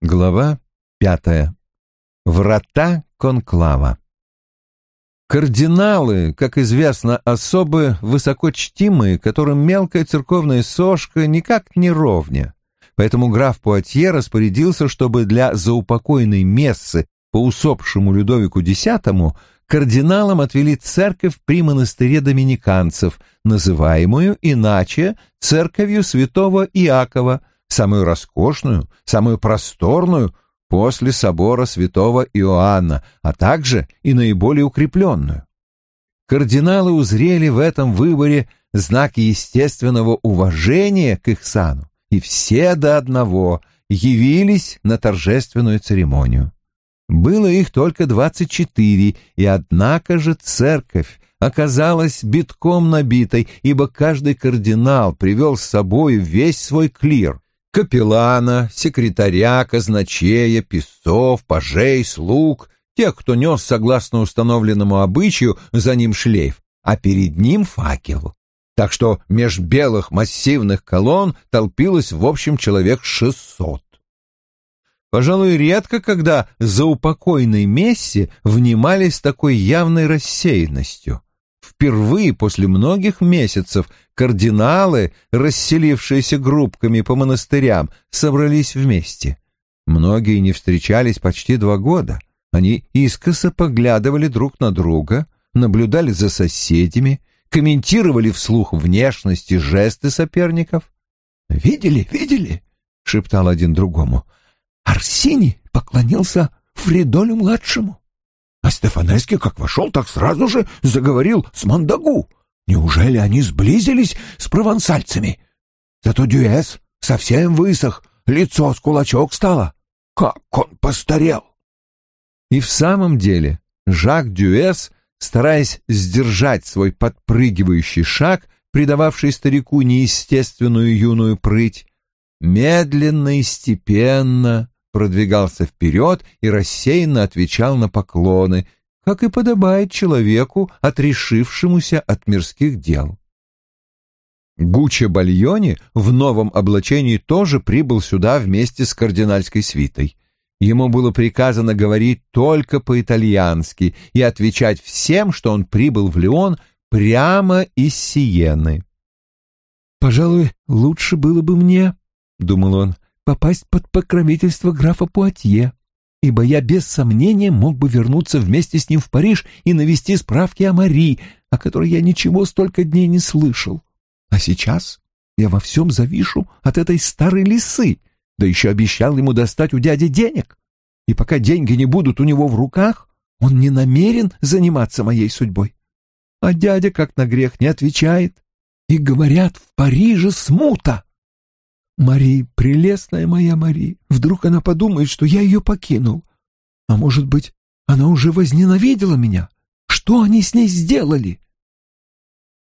Глава пятая. Врата конклава. Кардиналы, как известно, особы высокочтимые, которым мелкая церковная сошка никак не ровня. Поэтому граф Пуатье распорядился, чтобы для заупокойной мессы по усопшему Людовику X кардиналам отвели церковь при монастыре доминиканцев, называемую иначе церковью святого Иакова – самую роскошную, самую просторную после собора святого Иоанна, а также и наиболее укрепленную. Кардиналы узрели в этом выборе знак естественного уважения к их сану, и все до одного явились на торжественную церемонию. Было их только двадцать четыре, и однако же церковь оказалась битком набитой, ибо каждый кардинал привел с собой весь свой клир, капеллана, секретаря, казначея, писцов, пажей, слуг, тех, кто нес, согласно установленному обычаю, за ним шлейф, а перед ним факел. Так что меж белых массивных колонн толпилось в общем человек шестьсот. Пожалуй, редко, когда за упокойной мессе внимались такой явной рассеянностью. Впервые после многих месяцев кардиналы, расселившиеся группками по монастырям, собрались вместе. Многие не встречались почти два года. Они искоса поглядывали друг на друга, наблюдали за соседями, комментировали вслух внешность и жесты соперников. «Видели, видели?» — шептал один другому. «Арсений поклонился Фридолю-младшему. А Стефанески, как вошел, так сразу же заговорил с Мандагу. Неужели они сблизились с провансальцами? Зато Дюэс совсем высох, лицо с кулачок стало. Как он постарел! И в самом деле Жак Дюэс, стараясь сдержать свой подпрыгивающий шаг, придававший старику неестественную юную прыть, медленно и степенно продвигался вперед и рассеянно отвечал на поклоны, как и подобает человеку, отрешившемуся от мирских дел. Гуччо Бальони в новом облачении тоже прибыл сюда вместе с кардинальской свитой. Ему было приказано говорить только по-итальянски и отвечать всем, что он прибыл в Леон прямо из Сиены. «Пожалуй, лучше было бы мне, — думал он, попасть под покровительство графа Пуатье, ибо я без сомнения мог бы вернуться вместе с ним в Париж и навести справки о Мари, о которой я ничего столько дней не слышал. А сейчас я во всем завишу от этой старой лисы, да еще обещал ему достать у дяди денег. И пока деньги не будут у него в руках, он не намерен заниматься моей судьбой. А дядя, как на грех, не отвечает. И говорят, в Париже смута. Мари, прелестная моя Мари, вдруг она подумает, что я ее покинул. А может быть, она уже возненавидела меня? Что они с ней сделали?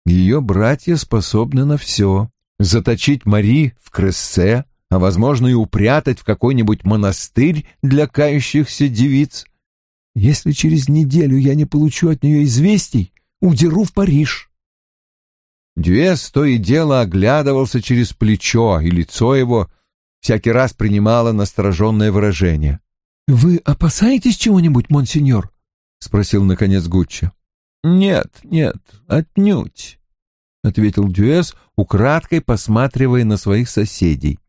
Ее братья способны на все. Заточить Мари в Крессе, а, возможно, и упрятать в какой-нибудь монастырь для кающихся девиц. Если через неделю я не получу от нее известий, удеру в Париж. Дюэс то и дело оглядывался через плечо, и лицо его всякий раз принимало настороженное выражение. «Вы опасаетесь чего-нибудь, монсеньор?» — спросил, наконец, Гуччо. «Нет, нет, отнюдь», — ответил Дюэс, украдкой посматривая на своих соседей.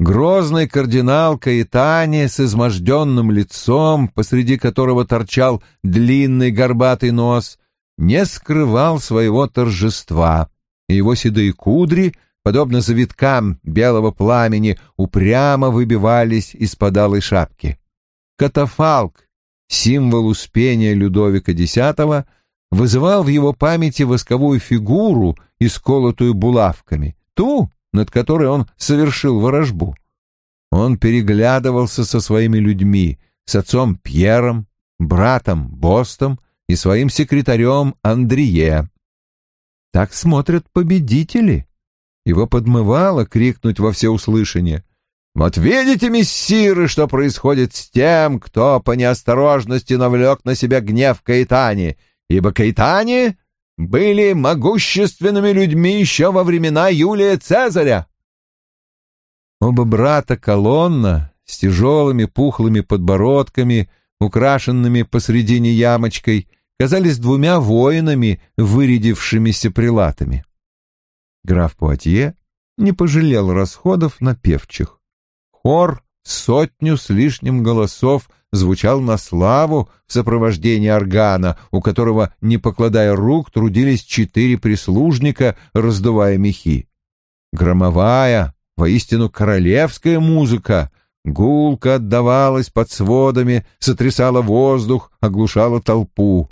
Грозный кардинал Каэтани с изможденным лицом, посреди которого торчал длинный горбатый нос, не скрывал своего торжества, и его седые кудри, подобно завиткам белого пламени, упрямо выбивались из-под алой шапки. Катафалк, символ успения Людовика X, вызывал в его памяти восковую фигуру, исколотую булавками, ту, над которой он совершил ворожбу. Он переглядывался со своими людьми, с отцом Пьером, братом Бостом и своим секретарем Андрие. Так смотрят победители. Его подмывало крикнуть во всеуслышание. «Вот видите, мессиры, что происходит с тем, кто по неосторожности навлек на себя гнев Каэтани, ибо Каэтани были могущественными людьми еще во времена Юлия Цезаря». Оба брата Колонна, с тяжелыми пухлыми подбородками, украшенными посредине ямочкой, казались двумя воинами, вырядившимися прилатами. Граф Пуатье не пожалел расходов на певчих. Хор сотню с лишним голосов звучал на славу в сопровождении органа, у которого, не покладая рук, трудились четыре прислужника, раздувая мехи. Громовая, воистину королевская музыка, гулко отдавалась под сводами, сотрясала воздух, оглушала толпу.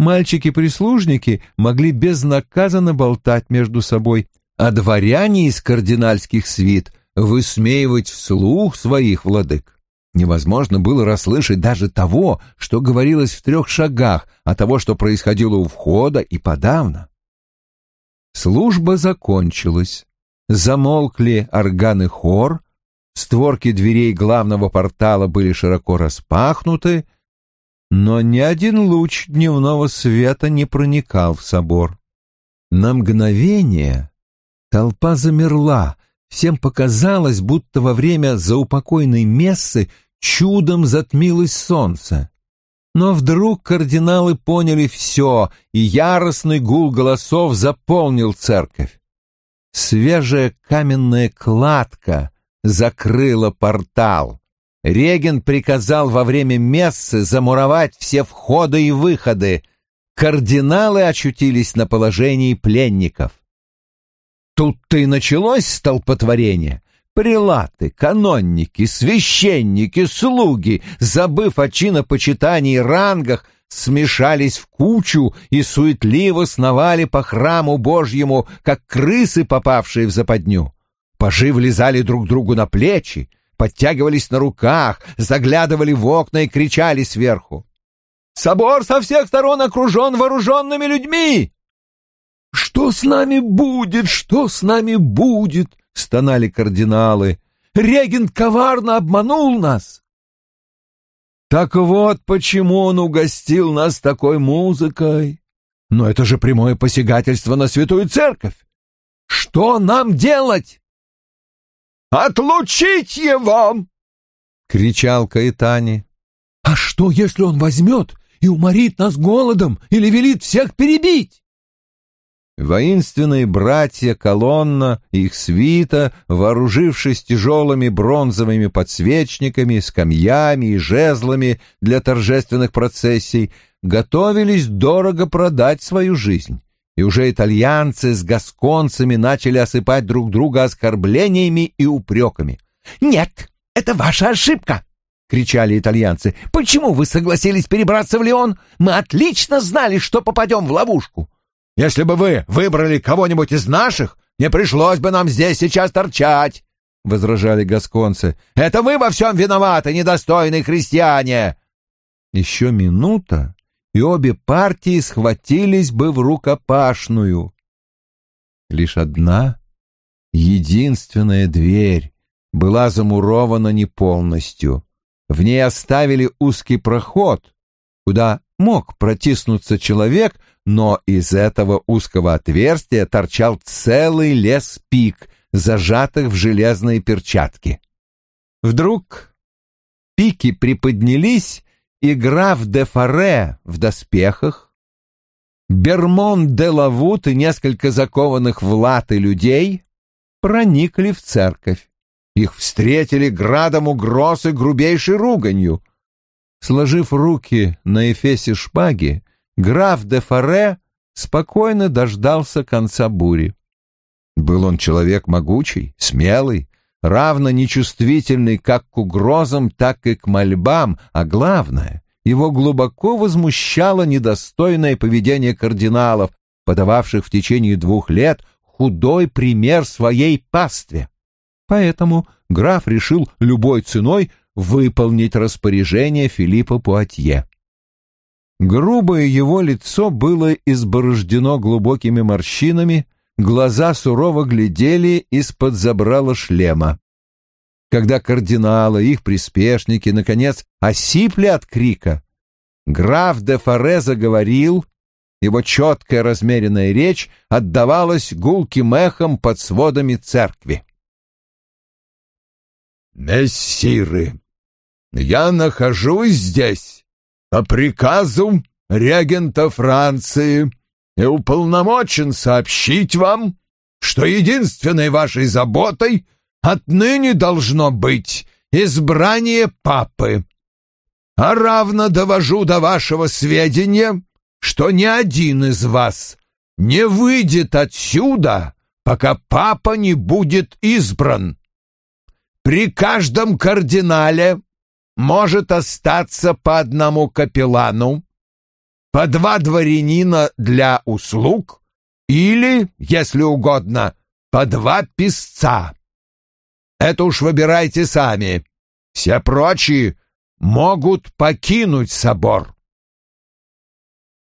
Мальчики-прислужники могли безнаказанно болтать между собой, а дворяне из кардинальских свит высмеивать вслух своих владык. Невозможно было расслышать даже того, что говорилось в трех шагах, а того, что происходило у входа и подавно. Служба закончилась. Замолкли органы хор, створки дверей главного портала были широко распахнуты, но ни один луч дневного света не проникал в собор. На мгновение толпа замерла, Всем показалось, будто во время заупокойной мессы чудом затмилось солнце. Но вдруг кардиналы поняли все, и яростный гул голосов заполнил церковь. Свежая каменная кладка закрыла портал. Реген приказал во время мессы замуровать все входы и выходы. Кардиналы очутились на положении пленников. Тут-то и началось столпотворение. Прилаты, канонники, священники, слуги, забыв о чинопочитании и рангах, смешались в кучу и суетливо сновали по храму Божьему, как крысы, попавшие в западню. Пажи влезали друг другу на плечи, подтягивались на руках, заглядывали в окна и кричали сверху. «Собор со всех сторон окружен вооруженными людьми! «Что с нами будет? Что с нами будет?» — стонали кардиналы. «Регент коварно обманул нас!» «Так вот почему он угостил нас такой музыкой. Но это же прямое посягательство на святую церковь. Что нам делать?» «Отлучить его!» — кричал Каэтани. «А что, если он возьмет и уморит нас голодом или велит всех перебить?» Воинственные братья колонна и их свита, вооружившись тяжелыми бронзовыми подсвечниками, скамьями и жезлами для торжественных процессий, готовились дорого продать свою жизнь. И уже итальянцы с гасконцами начали осыпать друг друга оскорблениями и упреками. «Нет, это ваша ошибка!» — кричали итальянцы. «Почему вы согласились перебраться в Лион? Мы отлично знали, что попадем в ловушку!» Если бы вы выбрали кого-нибудь из наших, не пришлось бы нам здесь сейчас торчать, — возражали гасконцы. — Это вы во всем виноваты, недостойные христиане! Еще минута, и обе партии схватились бы в рукопашную. Лишь одна, единственная дверь была замурована не полностью. В ней оставили узкий проход, куда мог протиснуться человек, но из этого узкого отверстия торчал целый лес пик, зажатых в железные перчатки. Вдруг пики приподнялись, и граф де Фаре в доспехах, Бермон де Лавут и несколько закованных в латы людей проникли в церковь. Их встретили градом угроз и грубейшей руганью. Сложив руки на эфесе шпаги, граф де Фаре спокойно дождался конца бури. Был он человек могучий, смелый, равно нечувствительный как к угрозам, так и к мольбам, а главное, его глубоко возмущало недостойное поведение кардиналов, подававших в течение двух лет худой пример своей пастве. Поэтому граф решил любой ценой выполнить распоряжение Филиппа Пуатье. Грубое его лицо было изборождено глубокими морщинами, глаза сурово глядели из-под забрала шлема. Когда кардиналы их приспешники, наконец, осипли от крика, граф де Форе заговорил, его четкая размеренная речь отдавалась гулким эхом под сводами церкви. мессиры, я нахожусь здесь по приказу регента Франции и уполномочен сообщить вам, что единственной вашей заботой отныне должно быть избрание папы. А равно довожу до вашего сведения, что ни один из вас не выйдет отсюда, пока папа не будет избран. При каждом кардинале может остаться по одному капеллану, по два дворянина для услуг или, если угодно, по два писца. Это уж выбирайте сами. Все прочие могут покинуть собор.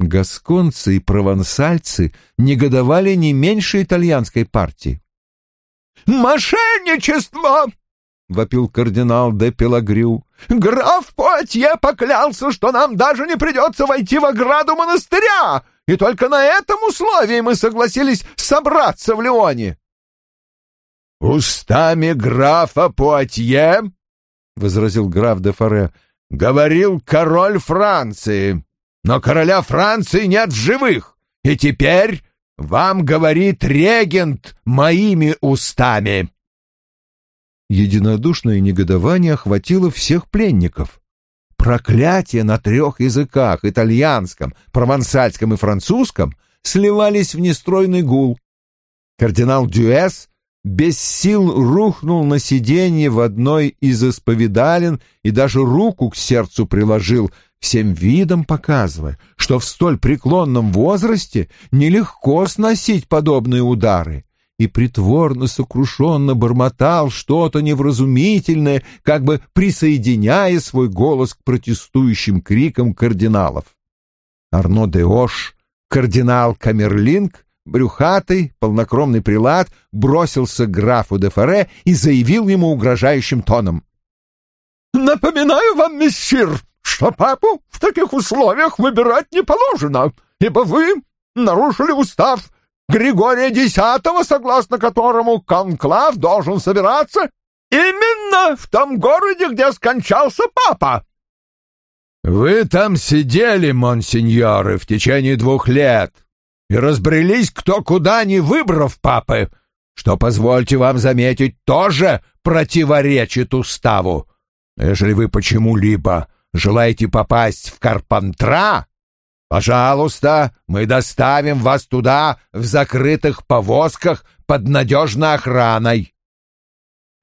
Гасконцы и провансальцы негодовали не меньше итальянской партии. «Мошенничество!» — вопил кардинал де Пелагрю. «Граф Пуатье поклялся, что нам даже не придется войти в ограду монастыря, и только на этом условии мы согласились собраться в Леоне». «Устами графа Пуатье», — возразил граф де Форе, — «говорил король Франции, но короля Франции нет в живых, и теперь вам говорит регент моими устами». Единодушное негодование охватило всех пленников. Проклятия на трех языках — итальянском, провансальском и французском — сливались в нестройный гул. Кардинал Дюэс без сил рухнул на сиденье в одной из исповедален и даже руку к сердцу приложил, всем видом показывая, что в столь преклонном возрасте нелегко сносить подобные удары и притворно сокрушенно бормотал что-то невразумительное, как бы присоединяя свой голос к протестующим крикам кардиналов. Арно де Ош, кардинал Камерлинг, брюхатый, полнокровный прилад, бросился к графу де Форе и заявил ему угрожающим тоном. «Напоминаю вам, мессир, что папу в таких условиях выбирать не положено, ибо вы нарушили устав Григория X, согласно которому конклав должен собираться именно в том городе, где скончался папа. Вы там сидели, монсеньоры, в течение двух лет и разбрелись кто куда, не выбрав папы, что, позвольте вам заметить, тоже противоречит уставу. Если вы почему-либо желаете попасть в Карпантра, Пожалуйста, мы доставим вас туда в закрытых повозках под надежной охраной.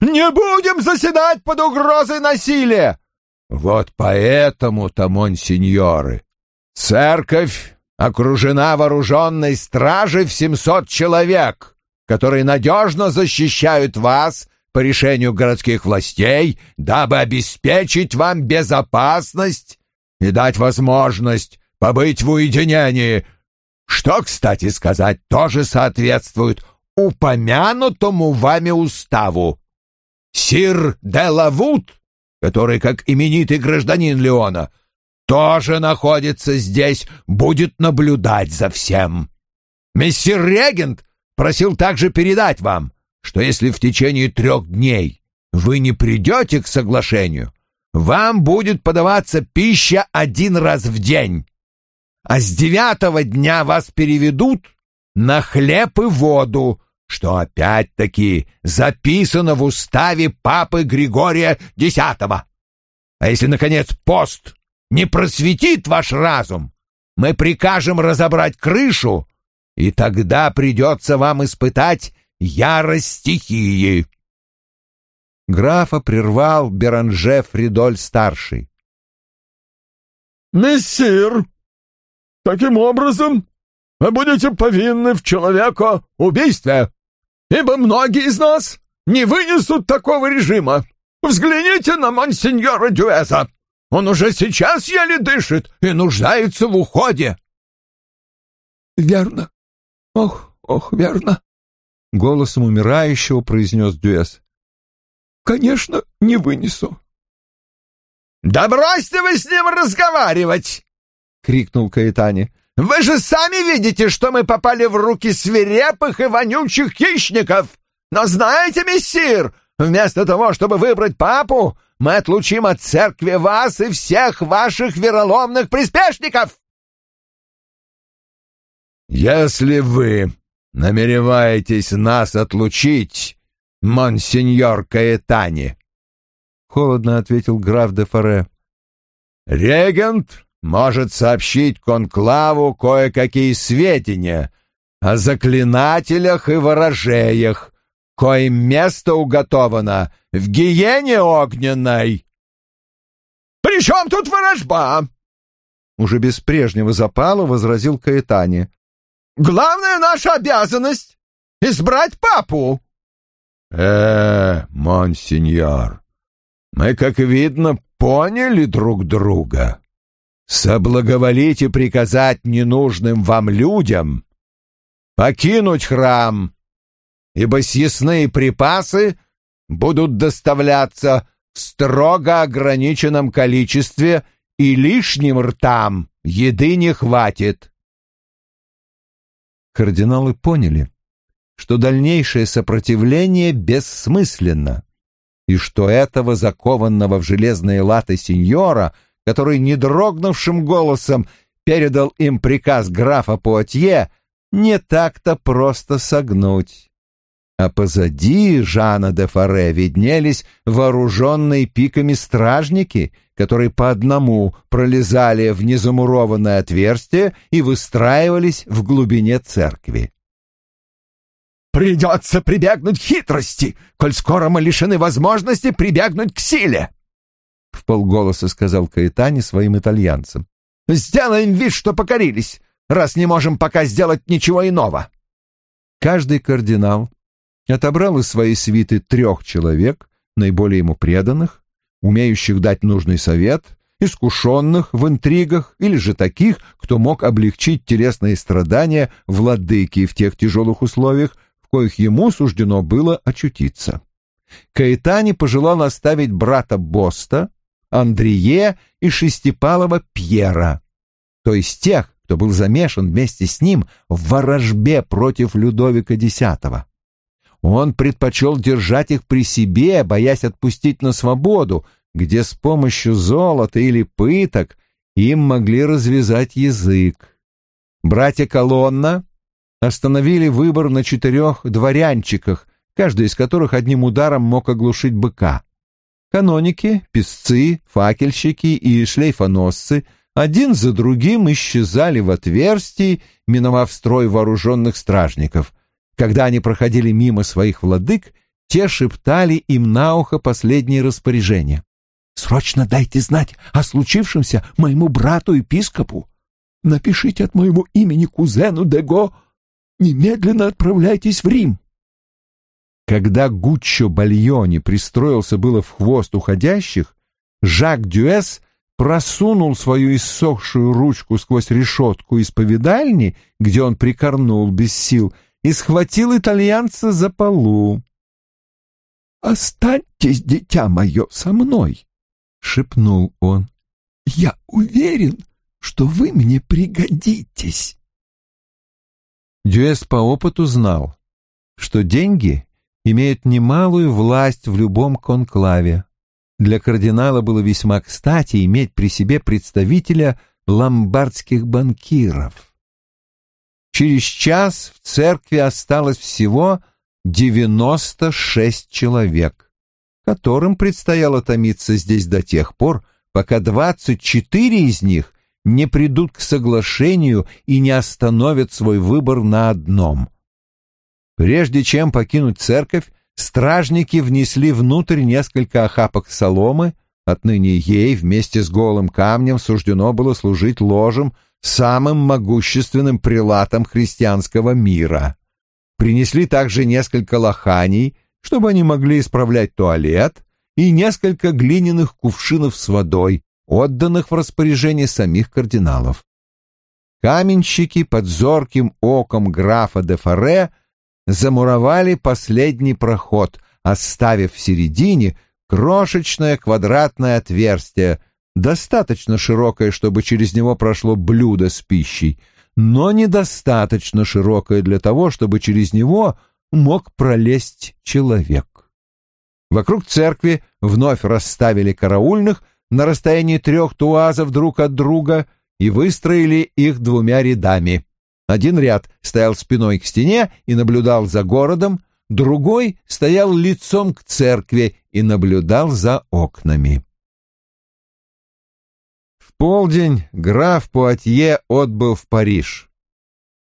Не будем заседать под угрозой насилия. Вот поэтому-то, монсеньоры, церковь окружена вооруженной стражей в семьсот человек, которые надежно защищают вас по решению городских властей, дабы обеспечить вам безопасность и дать возможность побыть в уединении, что, кстати сказать, тоже соответствует упомянутому вами уставу. Сир де Лавут, который, как именитый гражданин Леона, тоже находится здесь, будет наблюдать за всем. Мессир Регент просил также передать вам, что если в течение трех дней вы не придете к соглашению, вам будет подаваться пища один раз в день а с девятого дня вас переведут на хлеб и воду, что опять-таки записано в уставе папы Григория X. А если, наконец, пост не просветит ваш разум, мы прикажем разобрать крышу, и тогда придется вам испытать ярость стихии. Графа прервал Беранже Фридоль-старший. «Мессир!» Таким образом, вы будете повинны в человека убийстве, ибо многие из нас не вынесут такого режима. Взгляните на монсеньора Дюэза. Он уже сейчас еле дышит и нуждается в уходе. Верно. Ох, ох, верно. Голосом умирающего произнес Дюэз. Конечно, не вынесу. Да бросьте вы с ним разговаривать! Крикнул Каэтани. «Вы же сами видите, что мы попали в руки свирепых и вонючих хищников! Но знаете, мессир, вместо того, чтобы выбрать папу, мы отлучим от церкви вас и всех ваших вероломных приспешников!» «Если вы намереваетесь нас отлучить, монсеньор Каэтани, — холодно ответил граф де Форе, — регент может сообщить конклаву кое-какие сведения о заклинателях и ворожеях, коим место уготовано в гиене огненной. «При чем тут ворожба?» Уже без прежнего запала возразил Каэтани. «Главная наша обязанность — избрать папу!» «Э, монсеньор, мы, как видно, поняли друг друга. Соблаговолите приказать ненужным вам людям покинуть храм, ибо съестные припасы будут доставляться в строго ограниченном количестве, и лишним ртам еды не хватит. Кардиналы поняли, что дальнейшее сопротивление бессмысленно, и что этого закованного в железные латы сеньора, который недрогнувшим голосом передал им приказ графа Пуатье, не так-то просто согнуть. А позади Жана де Форе виднелись вооруженные пиками стражники, которые по одному пролезали в незамурованное отверстие и выстраивались в глубине церкви. «Придется прибегнуть к хитрости, коль скоро мы лишены возможности прибегнуть к силе!» — в полголоса сказал Каэтани своим итальянцам. «Сделаем вид, что покорились, раз не можем пока сделать ничего иного». Каждый кардинал отобрал из своей свиты трех человек, наиболее ему преданных, умеющих дать нужный совет, искушенных в интригах или же таких, кто мог облегчить телесные страдания владыки в тех тяжелых условиях, в коих ему суждено было очутиться. Каэтани пожелал оставить брата Боста, Андрие и Шестипалова Пьера, то есть тех, кто был замешан вместе с ним в ворожбе против Людовика X. Он предпочел держать их при себе, боясь отпустить на свободу, где с помощью золота или пыток им могли развязать язык. Братья Колонна остановили выбор на четырех дворянчиках, каждый из которых одним ударом мог оглушить быка. Каноники, песцы, факельщики и шлейфоносцы один за другим исчезали в отверстии, миновав строй вооруженных стражников. Когда они проходили мимо своих владык, те шептали им на ухо последние распоряжения. «Срочно дайте знать о случившемся моему брату-епископу. Напишите от моего имени кузену Дего. Немедленно отправляйтесь в Рим». Когда Гуччо Бальони пристроился было в хвост уходящих, Жак Дюэс просунул свою иссохшую ручку сквозь решетку исповедальни, где он прикорнул без сил, и схватил итальянца за полу. «Останьтесь, дитя мое, со мной!» — шепнул он. «Я уверен, что вы мне пригодитесь!» Дюэс по опыту знал, что деньги имеют немалую власть в любом конклаве. Для кардинала было весьма кстати иметь при себе представителя ломбардских банкиров. Через час в церкви осталось всего 96 человек, которым предстояло томиться здесь до тех пор, пока 24 из них не придут к соглашению и не остановят свой выбор на одном. Прежде чем покинуть церковь, Стражники внесли внутрь несколько охапок соломы, отныне ей вместе с голым камнем суждено было служить ложем самым могущественным прилатом христианского мира. Принесли также несколько лоханий, чтобы они могли исправлять туалет, и несколько глиняных кувшинов с водой, отданных в распоряжение самих кардиналов. Каменщики под зорким оком графа де Форе замуровали последний проход, оставив в середине крошечное квадратное отверстие, достаточно широкое, чтобы через него прошло блюдо с пищей, но недостаточно широкое для того, чтобы через него мог пролезть человек. Вокруг церкви вновь расставили караульных на расстоянии трех туазов друг от друга и выстроили их двумя рядами. Один ряд стоял спиной к стене и наблюдал за городом, другой стоял лицом к церкви и наблюдал за окнами. В полдень граф Пуатье отбыл в Париж.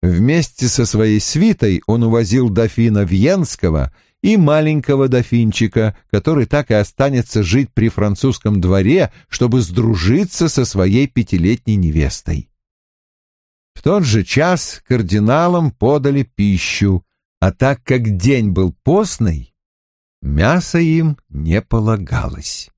Вместе со своей свитой он увозил дофина Вьенского и маленького дофинчика, который так и останется жить при французском дворе, чтобы сдружиться со своей пятилетней невестой. В тот же час кардиналам подали пищу, а так как день был постный, мясо им не полагалось.